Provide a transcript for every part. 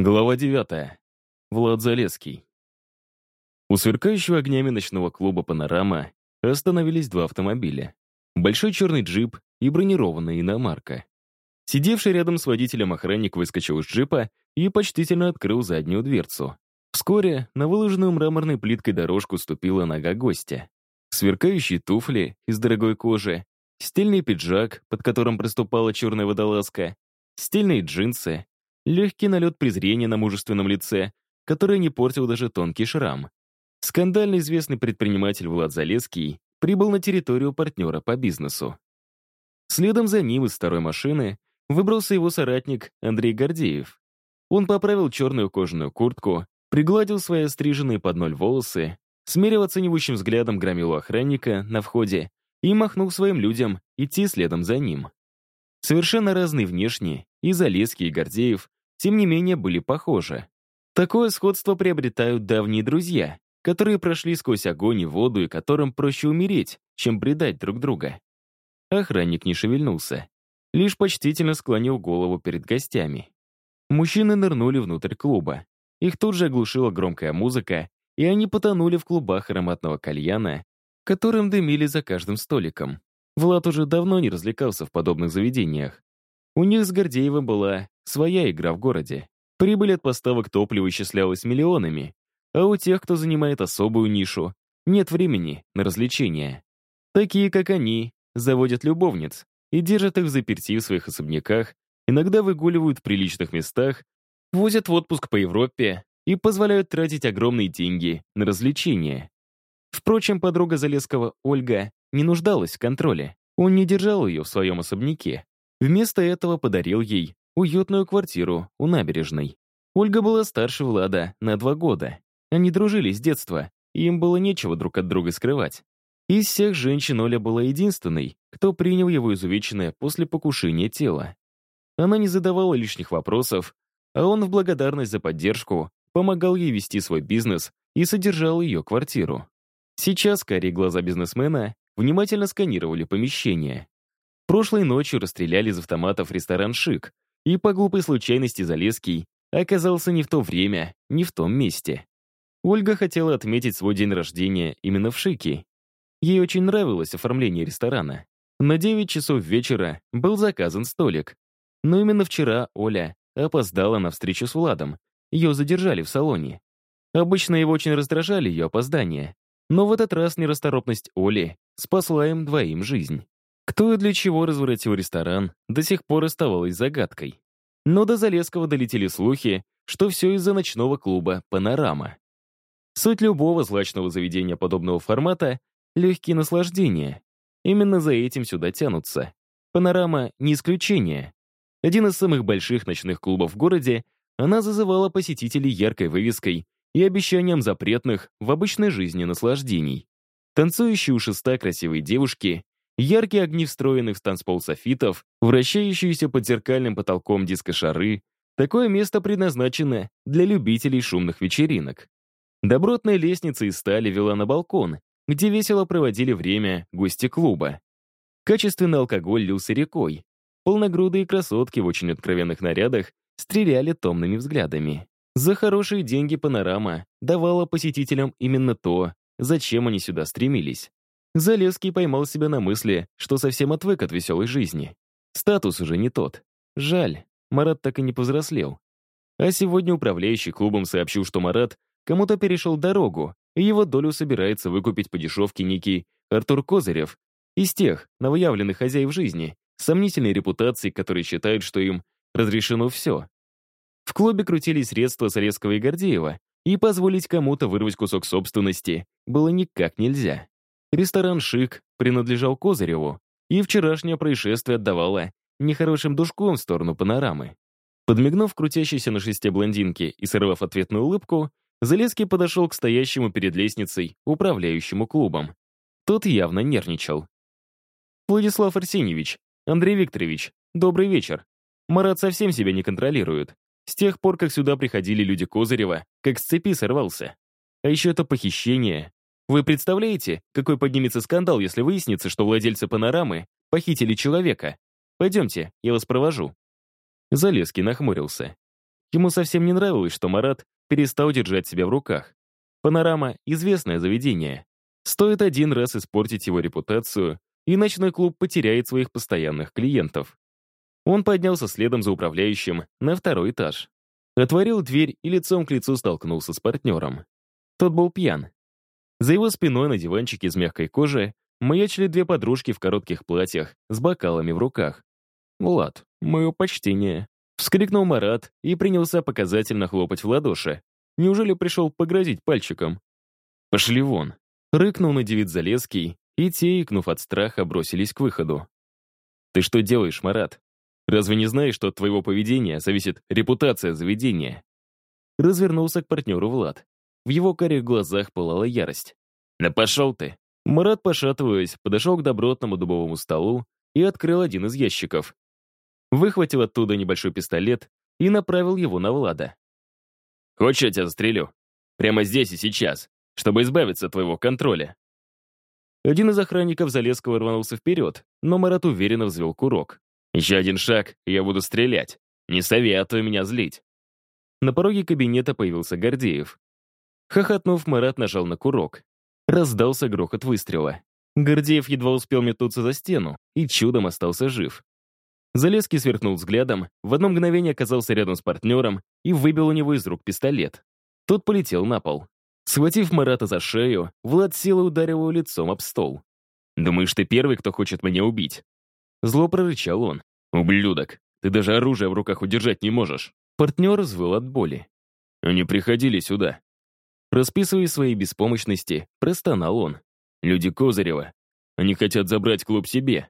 Глава 9. Влад Залеский. У сверкающего огнями ночного клуба «Панорама» остановились два автомобиля. Большой черный джип и бронированная иномарка. Сидевший рядом с водителем охранник выскочил из джипа и почтительно открыл заднюю дверцу. Вскоре на выложенную мраморной плиткой дорожку ступила нога гостя. Сверкающие туфли из дорогой кожи, стильный пиджак, под которым проступала черная водолазка, стильные джинсы, Легкий налет презрения на мужественном лице, который не портил даже тонкий шрам. Скандально известный предприниматель Влад Залеский прибыл на территорию партнера по бизнесу. Следом за ним из второй машины выбрался его соратник Андрей Гордеев. Он поправил черную кожаную куртку, пригладил свои стриженные под ноль волосы, смерил оценивающим взглядом громилу охранника на входе и махнул своим людям идти следом за ним. Совершенно разные внешне, и Залеский, и Гордеев тем не менее были похожи. Такое сходство приобретают давние друзья, которые прошли сквозь огонь и воду и которым проще умереть, чем предать друг друга. Охранник не шевельнулся, лишь почтительно склонил голову перед гостями. Мужчины нырнули внутрь клуба. Их тут же оглушила громкая музыка, и они потонули в клубах ароматного кальяна, которым дымили за каждым столиком. Влад уже давно не развлекался в подобных заведениях. У них с Гордеевым была своя игра в городе. Прибыль от поставок топлива исчислялась миллионами, а у тех, кто занимает особую нишу, нет времени на развлечения. Такие, как они, заводят любовниц и держат их в заперти в своих особняках, иногда выгуливают в приличных местах, возят в отпуск по Европе и позволяют тратить огромные деньги на развлечения. Впрочем, подруга Залесского, Ольга, не нуждалась в контроле. Он не держал ее в своем особняке. Вместо этого подарил ей уютную квартиру у набережной. Ольга была старше Влада на два года. Они дружили с детства, и им было нечего друг от друга скрывать. Из всех женщин Оля была единственной, кто принял его изувеченное после покушения тело. Она не задавала лишних вопросов, а он в благодарность за поддержку помогал ей вести свой бизнес и содержал ее квартиру. Сейчас карие глаза бизнесмена внимательно сканировали помещение. Прошлой ночью расстреляли из автоматов ресторан «Шик», и по глупой случайности Залеский оказался не в то время, не в том месте. Ольга хотела отметить свой день рождения именно в «Шике». Ей очень нравилось оформление ресторана. На 9 часов вечера был заказан столик. Но именно вчера Оля опоздала на встречу с Владом. Ее задержали в салоне. Обычно его очень раздражали ее опоздания. Но в этот раз нерасторопность Оли спасла им двоим жизнь. Кто и для чего разворотил ресторан, до сих пор оставалось загадкой. Но до Залесского долетели слухи, что все из-за ночного клуба «Панорама». Суть любого злачного заведения подобного формата — легкие наслаждения. Именно за этим сюда тянутся. «Панорама» — не исключение. Один из самых больших ночных клубов в городе, она зазывала посетителей яркой вывеской и обещанием запретных в обычной жизни наслаждений. Танцующие у шеста красивые девушки, Яркие огни встроенных в танцпол софитов, вращающиеся под зеркальным потолком дискошары. Такое место предназначено для любителей шумных вечеринок. Добротная лестница из стали вела на балкон, где весело проводили время гости клуба. Качественный алкоголь лился рекой. Полногрудые красотки в очень откровенных нарядах стреляли томными взглядами. За хорошие деньги панорама давала посетителям именно то, зачем они сюда стремились. Залезский поймал себя на мысли, что совсем отвык от веселой жизни. Статус уже не тот. Жаль, Марат так и не повзрослел. А сегодня управляющий клубом сообщил, что Марат кому-то перешел дорогу, и его долю собирается выкупить по дешевке некий Артур Козырев, из тех новоявленных хозяев жизни, сомнительной репутацией, которые считают, что им разрешено все. В клубе крутились средства Зарезского и Гордеева, и позволить кому-то вырвать кусок собственности было никак нельзя. Ресторан «Шик» принадлежал Козыреву, и вчерашнее происшествие отдавало нехорошим душком в сторону панорамы. Подмигнув крутящейся на шесте блондинке и сорвав ответную улыбку, Залеский подошел к стоящему перед лестницей управляющему клубом. Тот явно нервничал. «Владислав Арсеньевич, Андрей Викторович, добрый вечер. Марат совсем себя не контролирует. С тех пор, как сюда приходили люди Козырева, как с цепи сорвался. А еще это похищение, вы представляете, какой поднимется скандал, если выяснится, что владельцы панорамы похитили человека? Пойдемте, я вас провожу». Залеский нахмурился. Ему совсем не нравилось, что Марат перестал держать себя в руках. Панорама — известное заведение. Стоит один раз испортить его репутацию, и ночной клуб потеряет своих постоянных клиентов. Он поднялся следом за управляющим на второй этаж. Отворил дверь и лицом к лицу столкнулся с партнером. Тот был пьян. За его спиной на диванчике из мягкой кожи маячили две подружки в коротких платьях с бокалами в руках. «Влад, мое почтение», — вскрикнул Марат и принялся показательно хлопать в ладоши. Неужели пришел погрозить пальчиком? «Пошли вон!» — рыкнул на девиц Залеский, и те, икнув от страха, бросились к выходу. «Ты что делаешь, Марат? Разве не знаешь, что от твоего поведения зависит репутация заведения?» Развернулся к партнеру Влад. В его карих глазах пылала ярость. «Да пошел ты!» Марат, пошатываясь, подошел к добротному дубовому столу и открыл один из ящиков. Выхватил оттуда небольшой пистолет и направил его на Влада. Хочешь, я тебя застрелю? Прямо здесь и сейчас, чтобы избавиться от твоего контроля». Один из охранников Залесского рванулся вперед, но Марат уверенно взвел курок. «Еще один шаг, и я буду стрелять. Не советую меня злить». На пороге кабинета появился Гордеев. Хохотнув, Марат нажал на курок. Раздался грохот выстрела. Гордеев едва успел метнуться за стену и чудом остался жив. Залеский сверкнул взглядом, в одно мгновение оказался рядом с партнером и выбил у него из рук пистолет. Тот полетел на пол. Схватив Марата за шею, Влад силой ударил его лицом об стол. «Думаешь, ты первый, кто хочет меня убить?» Зло прорычал он. «Ублюдок, ты даже оружие в руках удержать не можешь». Партнер взвыл от боли. «Они приходили сюда». Расписывая свои беспомощности, простонал он. «Люди Козырева. Они хотят забрать клуб себе».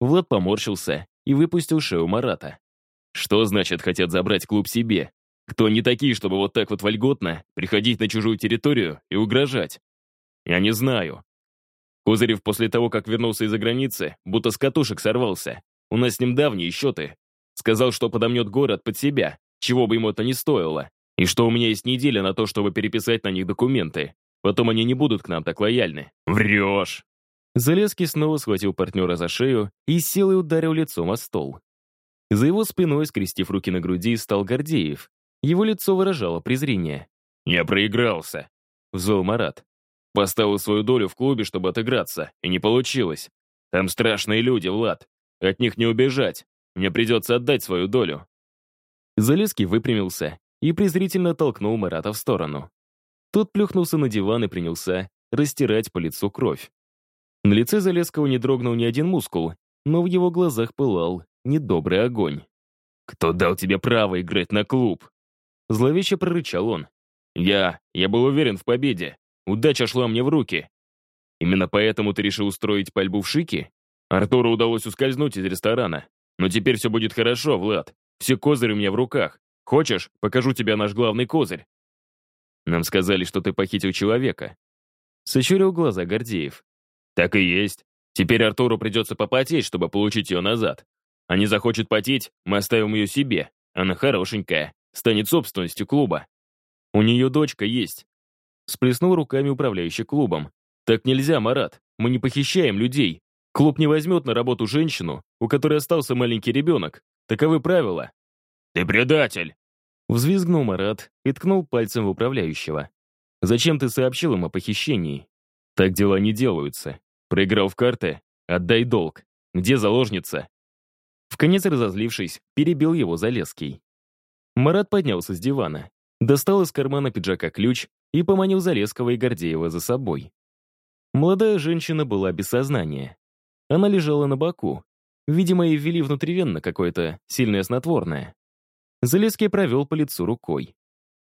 Влад поморщился и выпустил шею Марата. Что значит хотят забрать клуб себе? Кто они такие, чтобы вот так вот вольготно приходить на чужую территорию и угрожать? Я не знаю. Козырев после того, как вернулся из-за границы, будто с катушек сорвался. У нас с ним давние счеты. Сказал, что подомнет город под себя, чего бы ему это ни стоило. И что у меня есть неделя на то, чтобы переписать на них документы. Потом они не будут к нам так лояльны. Врешь! Залезки снова схватил партнера за шею и силой ударил лицом о стол. За его спиной, скрестив руки на груди, стал Гордеев. Его лицо выражало презрение. «Я проигрался», — взвыл Марат. «Поставил свою долю в клубе, чтобы отыграться, и не получилось. Там страшные люди, Влад. От них не убежать. Мне придется отдать свою долю». Залезский выпрямился и презрительно толкнул Марата в сторону. Тот плюхнулся на диван и принялся растирать по лицу кровь. На лице Залесского не дрогнул ни один мускул, но в его глазах пылал недобрый огонь. «Кто дал тебе право играть на клуб?» Зловеще прорычал он. «Я... я был уверен в победе. Удача шла мне в руки. Именно поэтому ты решил устроить пальбу в шике? Артуру удалось ускользнуть из ресторана. Но теперь все будет хорошо, Влад. Все козыри у меня в руках. Хочешь, покажу тебе наш главный козырь?» «Нам сказали, что ты похитил человека». Сочурил глаза Гордеев. Так и есть. Теперь Артуру придется попотеть, чтобы получить ее назад. А не захочет потеть, мы оставим ее себе. Она хорошенькая, станет собственностью клуба. У нее дочка есть. Сплеснул руками управляющий клубом. Так нельзя, Марат. Мы не похищаем людей. Клуб не возьмет на работу женщину, у которой остался маленький ребенок. Таковы правила. «Ты предатель!» Взвизгнул Марат и ткнул пальцем в управляющего. «Зачем ты сообщил им о похищении?» Так дела не делаются. Проиграл в карты? Отдай долг. Где заложница? В конец разозлившись, перебил его Залеский. Марат поднялся с дивана, достал из кармана пиджака ключ и поманил Залеского и Гордеева за собой. Молодая женщина была без сознания. Она лежала на боку. Видимо, ей ввели внутривенно какое-то сильное снотворное. Залеский провел по лицу рукой.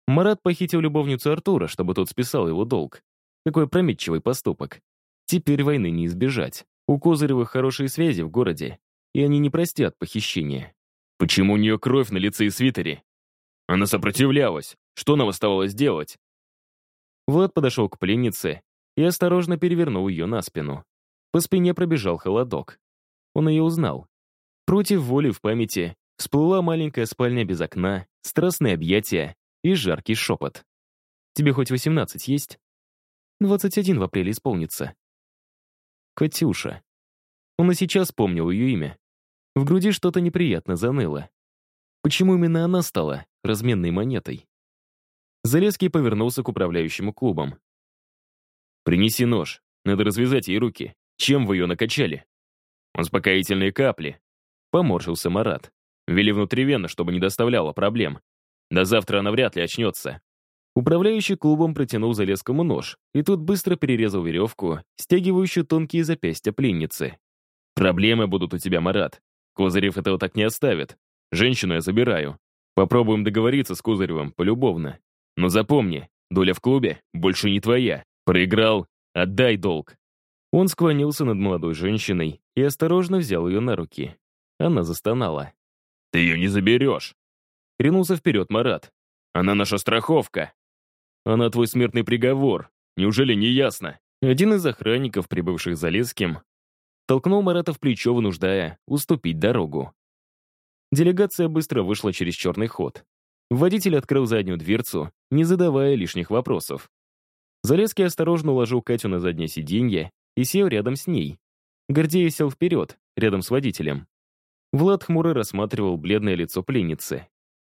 Марат похитил любовницу Артура, чтобы тот списал его долг. Какой прометчивый поступок. Теперь войны не избежать. У Козыревых хорошие связи в городе, и они не простят похищения. Почему у нее кровь на лице и свитере? Она сопротивлялась. Что нам оставалось делать? Влад подошел к пленнице и осторожно перевернул ее на спину. По спине пробежал холодок. Он ее узнал. Против воли в памяти всплыла маленькая спальня без окна, страстные объятия и жаркий шепот. «Тебе хоть восемнадцать есть?» 21 в апреле исполнится. Катюша. Он и сейчас помнил ее имя. В груди что-то неприятно заныло. Почему именно она стала разменной монетой? Залезский повернулся к управляющему клубом. «Принеси нож. Надо развязать ей руки. Чем вы ее накачали?» «Успокоительные капли». Поморщился Марат. Вели внутривенно, чтобы не доставляло проблем. До завтра она вряд ли очнется. Управляющий клубом протянул Залескому нож, и тут быстро перерезал веревку, стягивающую тонкие запястья пленницы. «Проблемы будут у тебя, Марат. Козырев этого так не оставит. Женщину я забираю. Попробуем договориться с Козыревым полюбовно. Но запомни, доля в клубе больше не твоя. Проиграл — отдай долг». Он склонился над молодой женщиной и осторожно взял ее на руки. Она застонала. «Ты ее не заберешь!» Ринулся вперед Марат. «Она наша страховка!» «Она твой смертный приговор! Неужели не ясно?» Один из охранников, прибывших за Леским, толкнул Марата в плечо, вынуждая уступить дорогу. Делегация быстро вышла через черный ход. Водитель открыл заднюю дверцу, не задавая лишних вопросов. Залезский осторожно уложил Катю на заднее сиденье и сел рядом с ней. Гордея сел вперед, рядом с водителем. Влад хмуро рассматривал бледное лицо пленницы.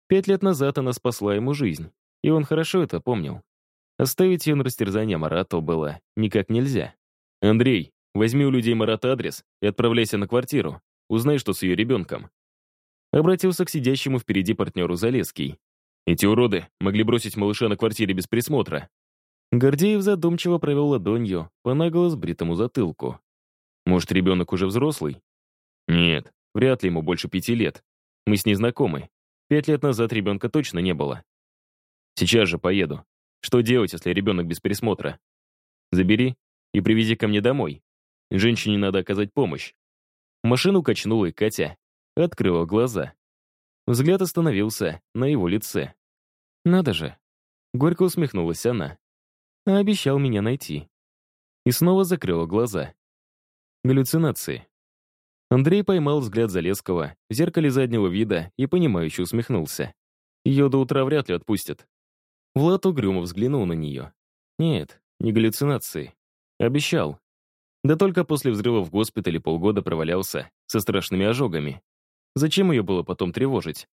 Пять лет назад она спасла ему жизнь, и он хорошо это помнил. Оставить ее на растерзание Марату было никак нельзя. «Андрей, возьми у людей Марата адрес и отправляйся на квартиру. Узнай, что с ее ребенком». Обратился к сидящему впереди партнеру Залеский. «Эти уроды могли бросить малыша на квартире без присмотра». Гордеев задумчиво провел ладонью по наголо сбритому затылку. «Может, ребенок уже взрослый?» «Нет, вряд ли ему больше пяти лет. Мы с ней знакомы. Пять лет назад ребенка точно не было. Сейчас же поеду. Что делать, если ребенок без присмотра? Забери и привези ко мне домой. Женщине надо оказать помощь. Машину качнула, и Катя открыла глаза. Взгляд остановился на его лице. «Надо же!» Горько усмехнулась она. «А обещал меня найти». И снова закрыла глаза. Галлюцинации. Андрей поймал взгляд Залесского в зеркале заднего вида и, понимающе усмехнулся. Ее до утра вряд ли отпустят. Влад угрюмо взглянул на нее. Нет, не галлюцинации. Обещал. Да только после взрыва в госпитале полгода провалялся со страшными ожогами. Зачем ее было потом тревожить?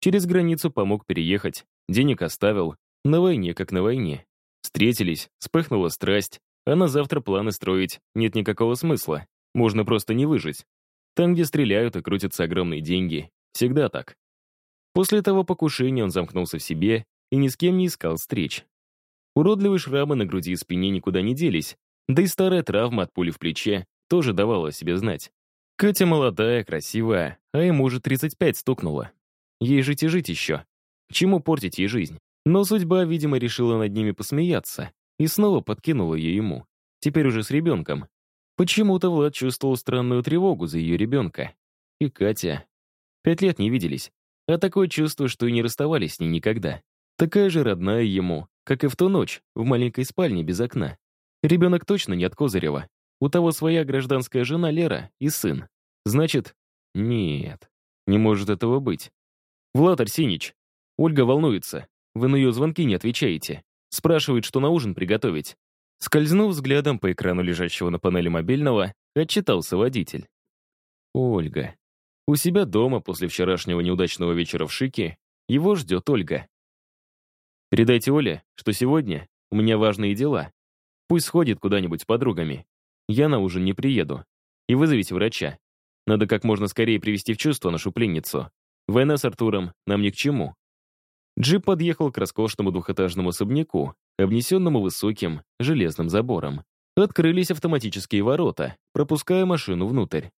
Через границу помог переехать, денег оставил, на войне как на войне. Встретились, вспыхнула страсть, а на завтра планы строить нет никакого смысла, можно просто не выжить. Там, где стреляют и крутятся огромные деньги. Всегда так. После того покушения он замкнулся в себе и ни с кем не искал встреч. Уродливые шрамы на груди и спине никуда не делись, да и старая травма от пули в плече тоже давала о себе знать. Катя молодая, красивая, а ему уже 35 стукнуло. Ей жить и жить еще. К чему портить ей жизнь? Но судьба, видимо, решила над ними посмеяться и снова подкинула ее ему. Теперь уже с ребенком. Почему-то Влад чувствовал странную тревогу за ее ребенка. И Катя. Пять лет не виделись. А такое чувство, что и не расставались с ней никогда. Такая же родная ему, как и в ту ночь, в маленькой спальне без окна. Ребенок точно не от Козырева. У того своя гражданская жена Лера и сын. Значит, нет, не может этого быть. Влад Арсеньевич, Ольга волнуется. Вы на ее звонки не отвечаете. Спрашивает, что на ужин приготовить. Скользнув взглядом по экрану лежащего на панели мобильного, отчитался водитель. Ольга. У себя дома после вчерашнего неудачного вечера в Шике его ждет Ольга. Передайте Оле, что сегодня у меня важные дела. Пусть сходит куда-нибудь с подругами. Я на ужин не приеду. И вызовите врача. Надо как можно скорее привести в чувство нашу пленницу. Война с Артуром нам ни к чему. Джип подъехал к роскошному двухэтажному особняку, обнесенному высоким железным забором. Открылись автоматические ворота, пропуская машину внутрь.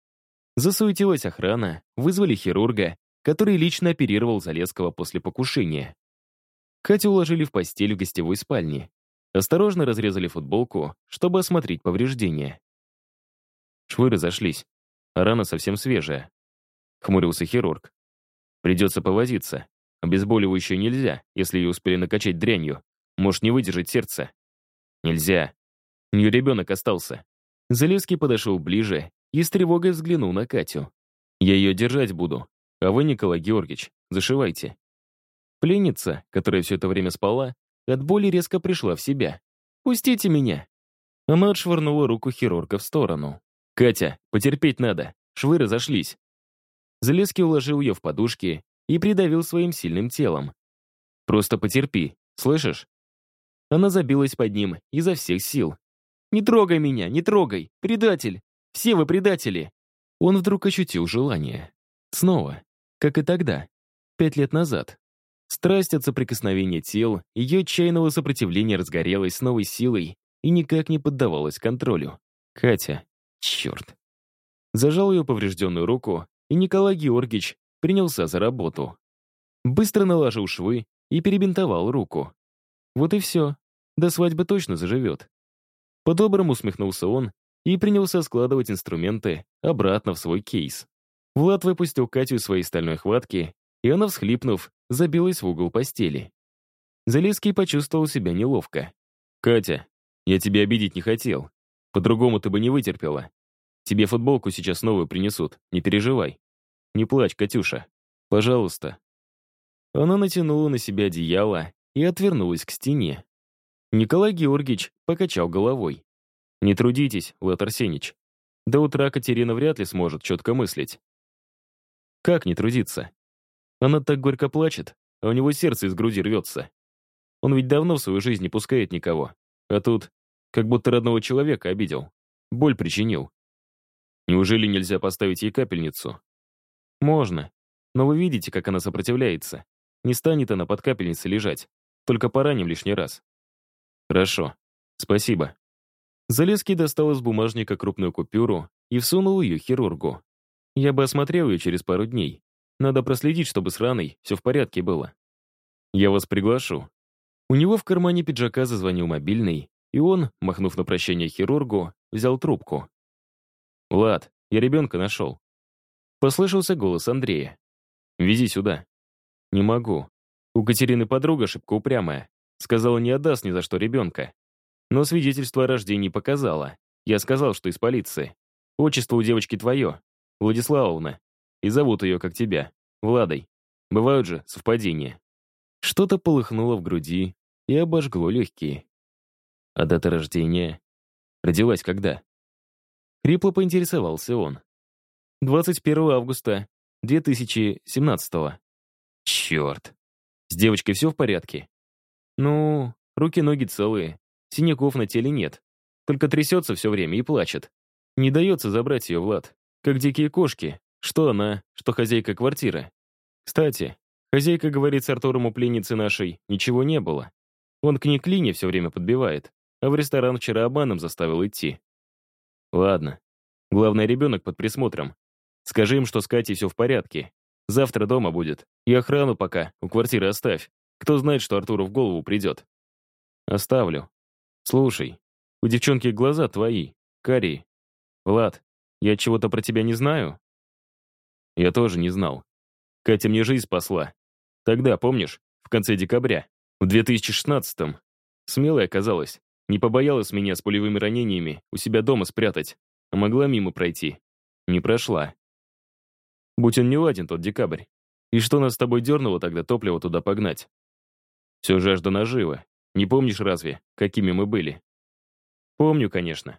Засуетилась охрана, вызвали хирурга, который лично оперировал Залесского после покушения. Катю уложили в постель в гостевой спальне. Осторожно разрезали футболку, чтобы осмотреть повреждения. Швы разошлись, а рана совсем свежая. Хмурился хирург. Придется повозиться. Обезболивающее нельзя, если ее успели накачать дрянью. Может не выдержать сердце. Нельзя. У нее ребенок остался. Залевский подошел ближе и с тревогой взглянул на Катю. Я ее держать буду. А вы, Николай Георгиевич, зашивайте. Пленница, которая все это время спала, от боли резко пришла в себя. «Пустите меня!» Она отшвырнула руку хирурга в сторону. «Катя, потерпеть надо. Швы разошлись». Залезский уложил ее в подушки и придавил своим сильным телом. «Просто потерпи, слышишь?» Она забилась под ним изо всех сил. «Не трогай меня, не трогай! Предатель! Все вы предатели!» Он вдруг ощутил желание. Снова, как и тогда, пять лет назад. Страсть от соприкосновения тел, ее отчаянного сопротивления разгорелась с новой силой и никак не поддавалась контролю. Катя. Черт. Зажал ее поврежденную руку, и Николай Георгиевич принялся за работу. Быстро наложил швы и перебинтовал руку. Вот и все. До свадьбы точно заживет. По-доброму усмехнулся он и принялся складывать инструменты обратно в свой кейс. Влад выпустил Катю из своей стальной хватки, и она, всхлипнув, забилась в угол постели. Залеский почувствовал себя неловко. «Катя, я тебя обидеть не хотел. По-другому ты бы не вытерпела. Тебе футболку сейчас новую принесут, не переживай. Не плачь, Катюша. Пожалуйста». Она натянула на себя одеяло и отвернулась к стене. Николай Георгиевич покачал головой. «Не трудитесь, Влад Арсеньевич. До утра Катерина вряд ли сможет четко мыслить». «Как не трудиться? Она так горько плачет, а у него сердце из груди рвется. Он ведь давно в свою жизнь не пускает никого. А тут, как будто родного человека обидел. Боль причинил. Неужели нельзя поставить ей капельницу? Можно. Но вы видите, как она сопротивляется. Не станет она под капельницей лежать. Только пораним лишний раз. Хорошо. Спасибо. Залезский достал из бумажника крупную купюру и всунул ее хирургу. Я бы осмотрел ее через пару дней. Надо проследить, чтобы с раной все в порядке было. Я вас приглашу. У него в кармане пиджака зазвонил мобильный, и он, махнув на прощание хирургу, взял трубку. «Влад, я ребенка нашел». Послышался голос Андрея. «Вези сюда». «Не могу. У Катерины подруга шибко упрямая. Сказала, не отдаст ни за что ребенка. Но свидетельство о рождении показала. Я сказал, что из полиции. Отчество у девочки твое. Владиславовна. И зовут ее, как тебя, Владой. Бывают же совпадения. Что-то полыхнуло в груди и обожгло легкие. А дата рождения? Родилась когда? Хрипло поинтересовался он. 21 августа 2017 -го. Черт. С девочкой все в порядке? Ну, руки-ноги целые. Синяков на теле нет. Только трясется все время и плачет. Не дается забрать ее, Влад. Как дикие кошки, что она, что хозяйка квартиры. Кстати, хозяйка говорит с Артуром у пленницы нашей, ничего не было. Он к ней клине все время подбивает, а в ресторан вчера обманом заставил идти. Ладно. Главное, ребенок под присмотром. Скажи им, что с Катей все в порядке. Завтра дома будет. И охрану пока у квартиры оставь. Кто знает, что Артуру в голову придет. Оставлю. Слушай, у девчонки глаза твои, карие. Влад, я чего-то про тебя не знаю? Я тоже не знал. Катя мне жизнь спасла. Тогда, помнишь, в конце декабря, в 2016-м. Смелая оказалась. Не побоялась меня с пулевыми ранениями у себя дома спрятать, а могла мимо пройти. Не прошла. Будь он не ладен, тот декабрь. И что нас с тобой дернуло тогда топливо туда погнать? Все жажда наживы. Не помнишь разве, какими мы были? Помню, конечно.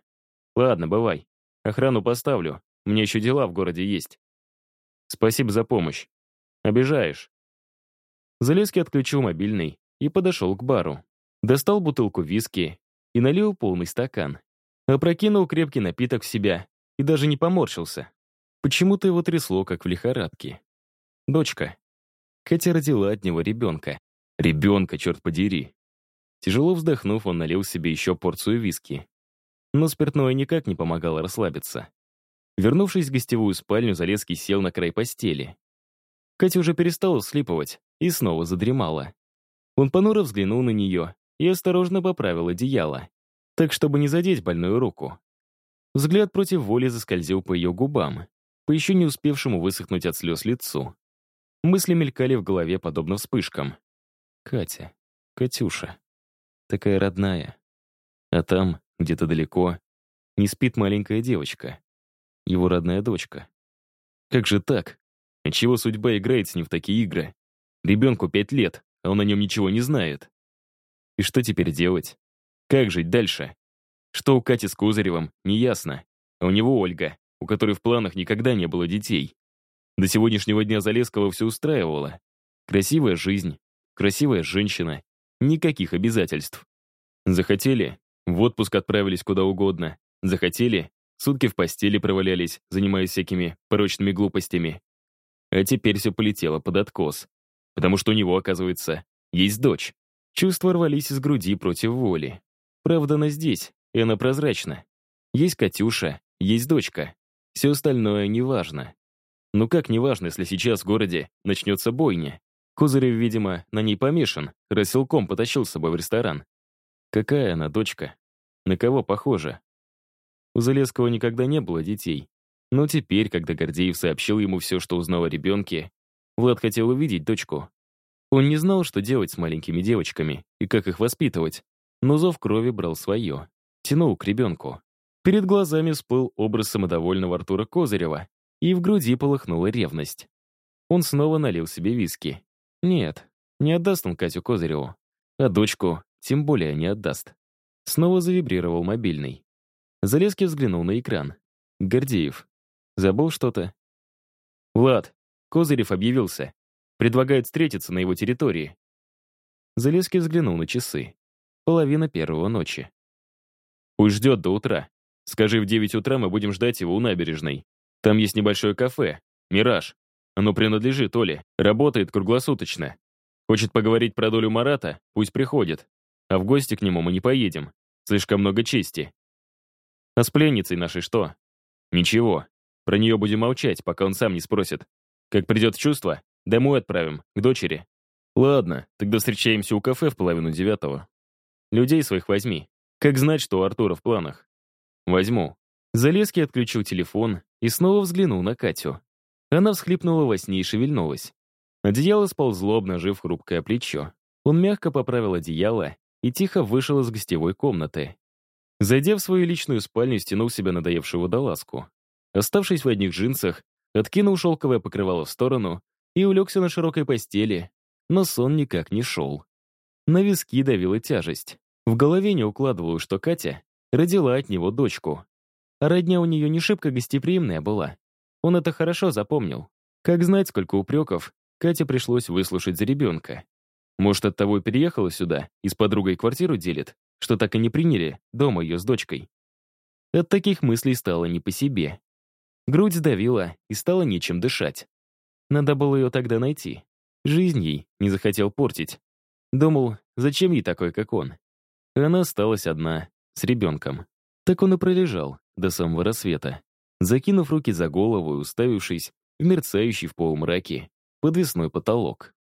Ладно, бывай. Охрану поставлю. Меня еще дела в городе есть. Спасибо за помощь. Обижаешь. Залезский отключил мобильный и подошел к бару. Достал бутылку виски и налил полный стакан. Опрокинул крепкий напиток в себя и даже не поморщился. Почему-то его трясло, как в лихорадке. Дочка. Катя родила от него ребенка. Ребенка, черт подери. Тяжело вздохнув, он налил себе еще порцию виски. Но спиртное никак не помогало расслабиться. Вернувшись в гостевую спальню, Залецкий сел на край постели. Катя уже перестала слипывать и снова задремала. Он понуро взглянул на нее и осторожно поправил одеяло, так, чтобы не задеть больную руку. Взгляд против воли заскользил по ее губам, по еще не успевшему высохнуть от слез лицу. Мысли мелькали в голове, подобно вспышкам. Катя, Катюша, такая родная. А там, где-то далеко, не спит маленькая девочка его родная дочка. Как же так? Отчего судьба играет с ним в такие игры? Ребенку пять лет, а он о нем ничего не знает. И что теперь делать? Как жить дальше? Что у Кати с Козыревым, неясно. А у него Ольга, у которой в планах никогда не было детей. До сегодняшнего дня Залесского все устраивало. Красивая жизнь, красивая женщина, никаких обязательств. Захотели — в отпуск отправились куда угодно. Захотели — сутки в постели провалялись, занимаясь всякими порочными глупостями. А теперь все полетело под откос. Потому что у него, оказывается, есть дочь. Чувства рвались из груди против воли. Правда, она здесь, и она прозрачна. Есть Катюша, есть дочка. Все остальное неважно. Ну как неважно, если сейчас в городе начнется бойня? Козырев, видимо, на ней помешан, раз силком потащил с собой в ресторан. Какая она дочка? На кого похожа? У Залесского никогда не было детей. Но теперь, когда Гордеев сообщил ему все, что узнал о ребенке, Влад хотел увидеть дочку. Он не знал, что делать с маленькими девочками и как их воспитывать, но зов крови брал свое, тянул к ребенку. Перед глазами всплыл образ самодовольного Артура Козырева, и в груди полыхнула ревность. Он снова налил себе виски. Нет, не отдаст он Катю Козыреву, а дочку тем более не отдаст. Снова завибрировал мобильный. Залезки взглянул на экран. Гордеев. Забыл что-то? «Влад, Козырев объявился. Предлагает встретиться на его территории». Залезки взглянул на часы. Половина первого ночи. «Пусть ждет до утра. Скажи, в девять утра мы будем ждать его у набережной. Там есть небольшое кафе. Мираж. Оно принадлежит Оле. Работает круглосуточно. Хочет поговорить про долю Марата? Пусть приходит. А в гости к нему мы не поедем. Слишком много чести. А с пленницей нашей что? Ничего. Про нее будем молчать, пока он сам не спросит. Как придет чувство, домой отправим, к дочери. Ладно, тогда встречаемся у кафе в половину девятого. Людей своих возьми. Как знать, что у Артура в планах? Возьму. Залезки отключил телефон и снова взглянул на Катю. Она всхлипнула во сне и шевельнулась. Одеяло сползло, обнажив хрупкое плечо. Он мягко поправил одеяло и тихо вышел из гостевой комнаты. Зайдя в свою личную спальню, стянул себя надоевшую водолазку. Оставшись в одних джинсах, откинул шелковое покрывало в сторону и улегся на широкой постели, но сон никак не шел. На виски давила тяжесть. В голове не укладывалось, что Катя родила от него дочку. А родня у нее не шибко гостеприимная была. Он это хорошо запомнил. Как знать, сколько упреков Кате пришлось выслушать за ребенка. Может, оттого переехала сюда и с подругой квартиру делит, что так и не приняли дома ее с дочкой. От таких мыслей стало не по себе. Грудь сдавила и стало нечем дышать. Надо было ее тогда найти. Жизнь ей не захотел портить. Думал, зачем ей такой, как он? Она осталась одна, с ребенком. Так он и пролежал до самого рассвета, закинув руки за голову и уставившись в мерцающий в полумраке подвесной потолок.